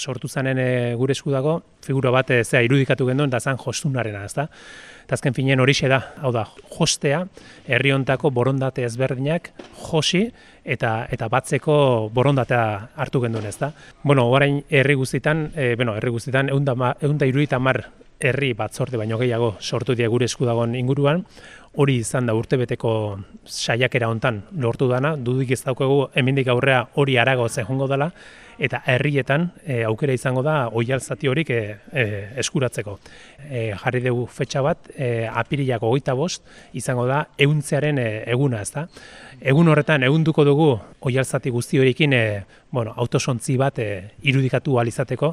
sortu zanen e, gure esku dago, figura bat e, zea irudikatu genduen, da zan jostunarena, ezta? Eta azken finean horixe da, hau da, jostea, herri hontako borondate ezberdinak josi eta eta batzeko borondatea hartu genduen, ezta? Bueno, orain herri guztitan, e, bueno, herri guztitan 170 herri batzorde baino gehiago sortu die gure esku dagoen inguruan, hori izan da urtebeteko saiakera hontan lortu dana, dudik ez daukagu hemendik aurrea hori arago zen jongo dela, eta herrietan e, aukera izango da oial zati horik e, e, eskuratzeko. E, jarri dugu fetxa bat, e, apirilako goita bost, izango da euntzearen e, eguna, ez da. Egun horretan, egunduko dugu oial zati guzti horikin e, bueno, autosontzi bat e, irudikatu alizateko,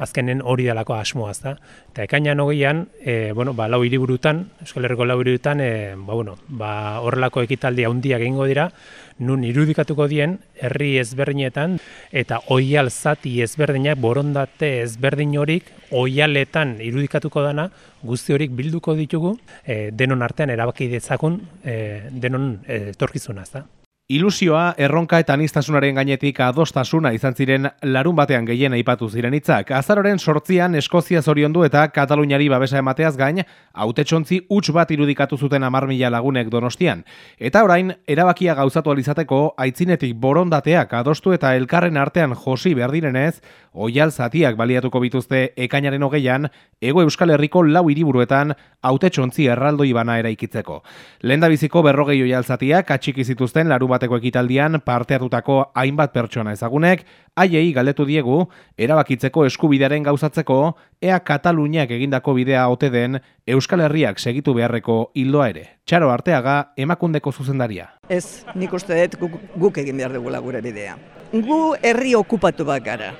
azkenen hori delako asmoaz da. Eta ekainan hogeian, e, bueno, ba, lau hiriburutan, Euskal Herriko lau hiriburutan, e, ba, bueno, ba, horrelako ekitaldi handiak egingo dira, nun irudikatuko dien herri ezberdinetan eta oial zati ezberdinak borondate ezberdin horik oialetan irudikatuko dana guzti horik bilduko ditugu e, denon artean erabaki dezakun e, denon e, torkizuna, ezta? Ilusioa, erronka eta anistasunaren gainetik adostasuna izan ziren larun batean gehien aipatu ziren hitzak. Azaroren sortzian Eskozia zoriondu eta Kataluniari babesa emateaz gain, autetxontzi huts bat irudikatu zuten amar mila lagunek donostian. Eta orain, erabakia gauzatu alizateko, aitzinetik borondateak adostu eta elkarren artean josi behar direnez, oial zatiak baliatuko bituzte ekainaren hogeian, ego Euskal Herriko lau hiriburuetan autetxontzi erraldoi bana eraikitzeko. Lenda biziko berrogei oial zatiak atxiki zituzten larun bateko ekitaldian parte hartutako hainbat pertsona ezagunek, haiei galdetu diegu, erabakitzeko eskubidearen gauzatzeko, ea Kataluniak egindako bidea ote den Euskal Herriak segitu beharreko hildoa ere. Txaro arteaga, emakundeko zuzendaria. Ez, nik uste dut guk, guk egin behar dugula gure bidea. Gu herri okupatu bat gara.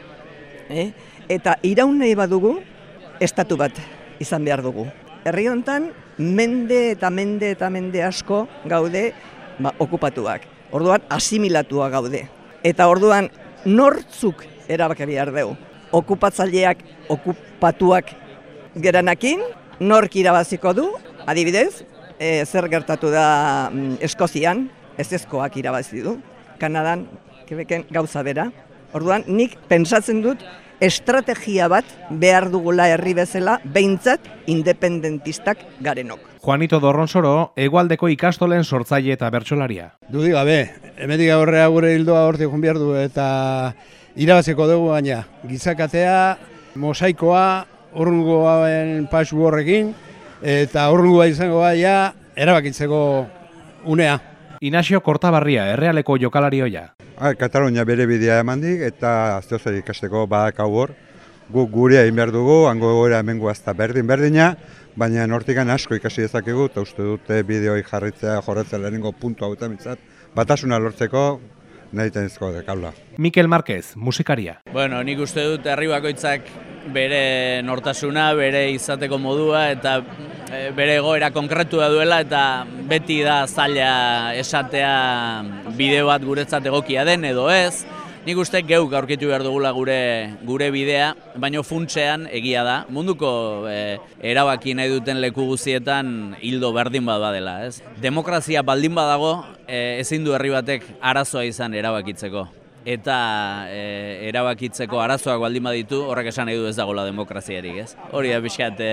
Eh? Eta iraun nahi badugu, estatu bat izan behar dugu. Herri hontan, mende eta mende eta mende asko gaude ba, okupatuak orduan asimilatua gaude. Eta orduan nortzuk erabaki behar dugu. Okupatzaileak okupatuak geranakin, nork irabaziko du, adibidez, e, zer gertatu da mm, Eskozian, ez ezkoak irabazi du, Kanadan, kebeken gauza bera. Orduan, nik pensatzen dut, estrategia bat behar dugula herri bezala, behintzat independentistak garenok. Juanito Dorronsoro, egualdeko ikastolen sortzaile eta bertsolaria. Dudi gabe, emetik aurrea gure hildoa hortik behar du eta irabazeko dugu baina. Gizakatea, mosaikoa, urrungoaen pasu horrekin eta urrungoa izango baina erabakitzeko unea. Inazio Kortabarria, errealeko jokalari hoia. Ah, Katalunia bere bidea emandik eta azteozer ikasteko badak hau hor. Guk gure egin behar dugu, hango egoera hemen guazta berdin berdina, baina nortikan asko ikasi dezakegu, eta uste dute bideoi jarritzea jorretzea lehenengo puntu hau eta mitzat, batasuna lortzeko nahi tenizko dekaula. Mikel Marquez, musikaria. Bueno, nik uste dut herri bakoitzak bere nortasuna, bere izateko modua eta bere egoera konkretua duela eta beti da zaila esatea bideo bat guretzat egokia den edo ez. Nik uste geuk aurkitu behar dugula gure gure bidea, baino funtsean egia da. Munduko e, erabaki nahi duten leku guztietan hildo berdin bat badela, ez? Demokrazia baldin badago, e, ezin du herri batek arazoa izan erabakitzeko eta e, erabakitzeko arazoak baldin baditu, horrek esan nahi du ez dagoela demokraziarik, ez? Hori da pixkat e,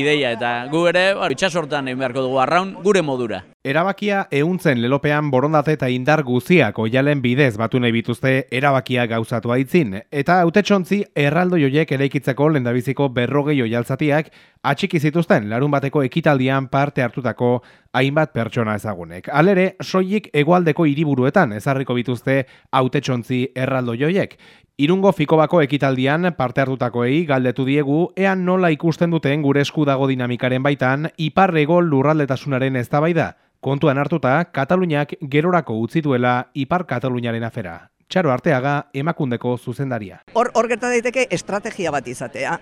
ideia eta gu ere, itxasortan egin beharko dugu arraun, gure modura. Erabakia ehuntzen lelopean borondate eta indar guziak oialen bidez batu nahi bituzte erabakia gauzatu aitzin. Eta autetxontzi erraldo joiek eraikitzeko lendabiziko berrogei oialtzatiak atxiki zituzten larun bateko ekitaldian parte hartutako hainbat pertsona ezagunek. Alere, soilik egualdeko hiriburuetan ezarriko bituzte autetxontzi erraldo joiek. Irungo fikobako ekitaldian parte hartutakoei galdetu diegu ean nola ikusten duten gure esku dago dinamikaren baitan iparrego lurraldetasunaren eztabaida. Kontuan hartuta, Kataluniak gerorako utzi duela ipar Kataluniaren afera. Txaro arteaga emakundeko zuzendaria. Hor, hor gerta daiteke estrategia bat izatea,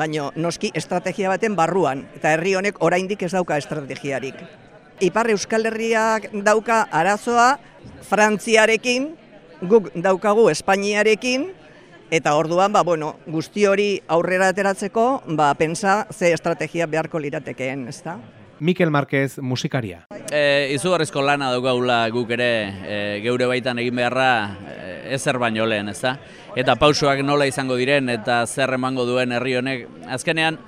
baino noski estrategia baten barruan, eta herri honek oraindik ez dauka estrategiarik. Ipar Euskal Herriak dauka arazoa Frantziarekin, guk daukagu Espainiarekin, eta orduan, ba, bueno, guzti hori aurrera ateratzeko, ba, pensa ze estrategia beharko liratekeen, ez da? Mikel Marquez, musikaria. E, izugarrizko lana daukagula guk ere, e, geure baitan egin beharra, e, ezer baino lehen, ez da? Eta pausoak nola izango diren eta zer emango duen herri honek. Azkenean,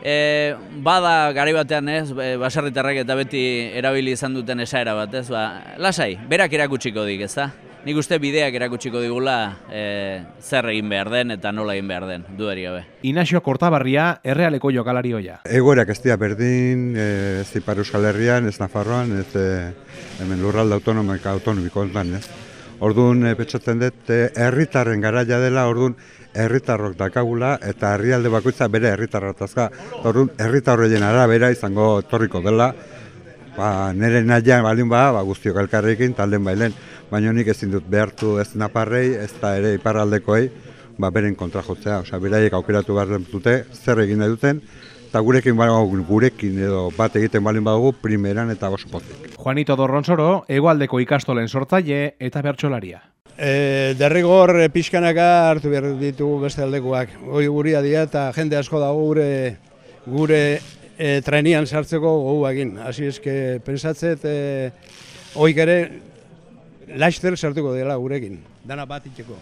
e, bada gari batean ez, baserritarrak eta beti erabili izan duten esaera bat, ez? Ba, lasai, berak erakutsiko dik, ez da? Nik uste bideak erakutsiko digula e, zer egin behar den eta nola egin behar den, dueri gabe. Inaxio Kortabarria, errealeko jokalari hoia. Egoerak ez dira berdin, e, ez Ipar Euskal Herrian, ez Nafarroan, ez e, hemen lurralde autonomika autonomiko ontan, ez? Orduan, e, petxatzen dut, herritarren garaia dela, orduan, herritarrok dakagula eta herrialde bakoitza bere herritarra tazka. Orduan, herritarroien arabera izango torriko dela, ba, nire nahian balin ba, ba guztiok elkarrekin, talden bailen, baina nik ezin dut behartu ez naparrei, ez da ere iparraldekoei, ba, beren kontra jotzea, osea, beraiek aukeratu behar dute, zer egin nahi duten, eta gurekin gurekin edo bat egiten balin badugu primeran eta oso pozik. Juanito Dorronsoro, egualdeko ikastolen sortzaile eta bertsolaria. E, derrigor e, pixkanaka hartu behar ditugu beste aldekoak. Hoi guria dira eta jende asko dago gure gure e, trenian sartzeko gogu egin. Hasi eske pensatzet e, hoik ere laster sartuko dela gurekin. Dana bat itxeko.